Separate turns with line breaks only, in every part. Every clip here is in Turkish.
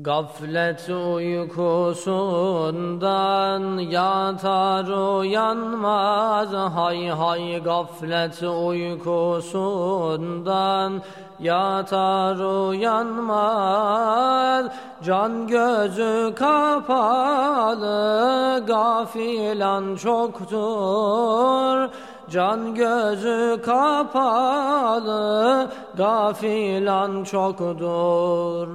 Gaflet uykusundan yatar uyanmaz. Hay hay gaflet uykusundan yatar uyanmaz. Can gözü kapalı gafilan çoktur. Can gözü kapalı gafilan çoktur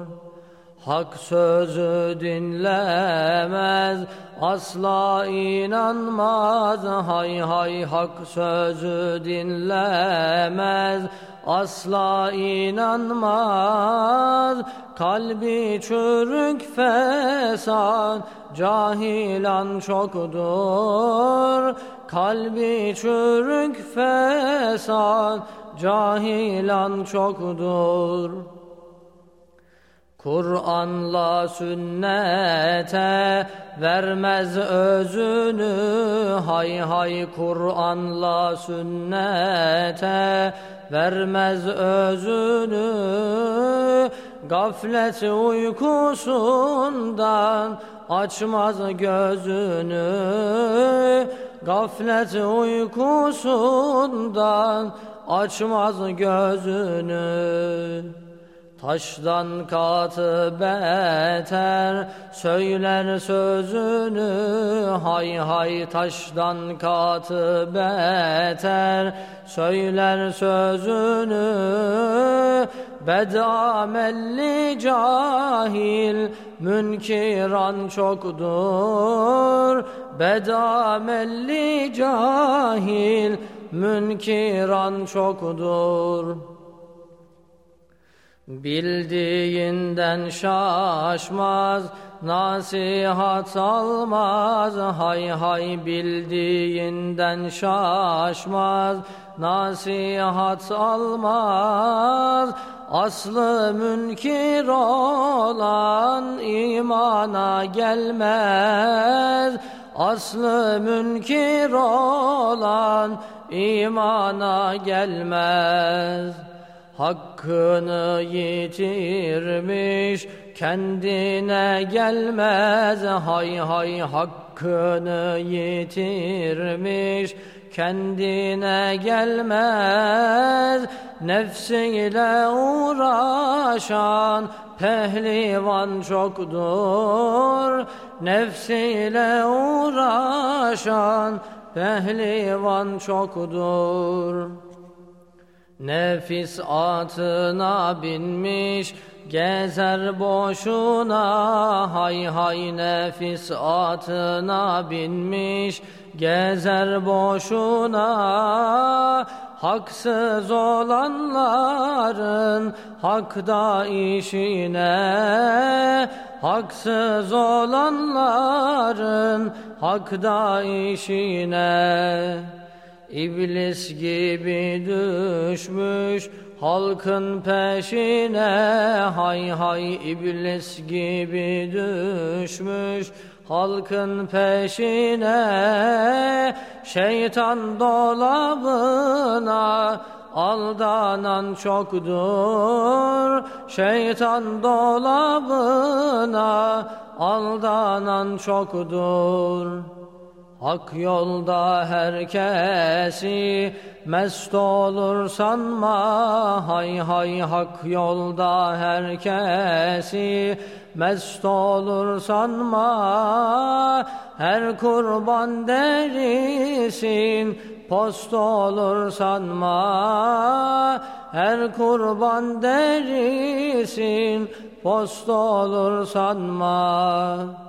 Hak sözü dinlemez, asla inanmaz. Hay hay hak sözü dinlemez, asla inanmaz. Kalbi çürük fesat, cahilan çoktur. Kalbi çürük fesat, cahilan çoktur. Kur'an'la sünnete vermez özünü. Hay hay Kur'an'la sünnete vermez özünü. Gaflet uykusundan açmaz gözünü. Gaflet uykusundan açmaz gözünü Taştan katı beter söyler sözünü hay hay taştan katı beter söyler sözünü bedamelli cahil münkiran çoktur bedamelli cahil münkiran çoktur Bildiğinden şaşmaz, nasihat almaz, hay hay bildiğinden şaşmaz, nasihat almaz. Aslı münkir olan imana gelmez, aslı münkir olan imana gelmez. Hakkını yitirmiş kendine gelmez. Hay hay hakkını yitirmiş kendine gelmez. Nefsiyle uğraşan pehlivan çoktur. Nefsiyle uğraşan pehlivan çoktur Nefis atına binmiş gezer boşuna. Hay hay nefis atına binmiş gezer boşuna. Haksız olanların hakda işine. Haksız olanların hakda işine İblis gibi düşmüş halkın peşine. Hay hay iblis gibi düşmüş halkın peşine. Şeytan dolabına aldanan çoktur. Şeytan dolabına aldanan çoktur Hak yolda herkesi mest olur sanma. Hay hay hak yolda herkesi mest olur sanma. Her kurban derisin post olur sanma. Her kurban derisin post olur sanma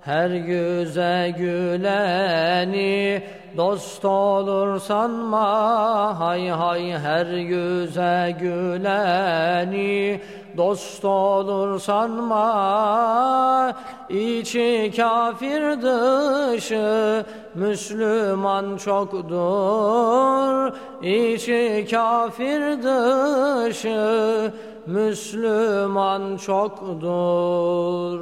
her yüze güleni dost olur sanma hay hay her yüze güleni dost olur sanma içi kafir dışı Müslüman çoktur. İçi kafir dışı Müslüman çoktur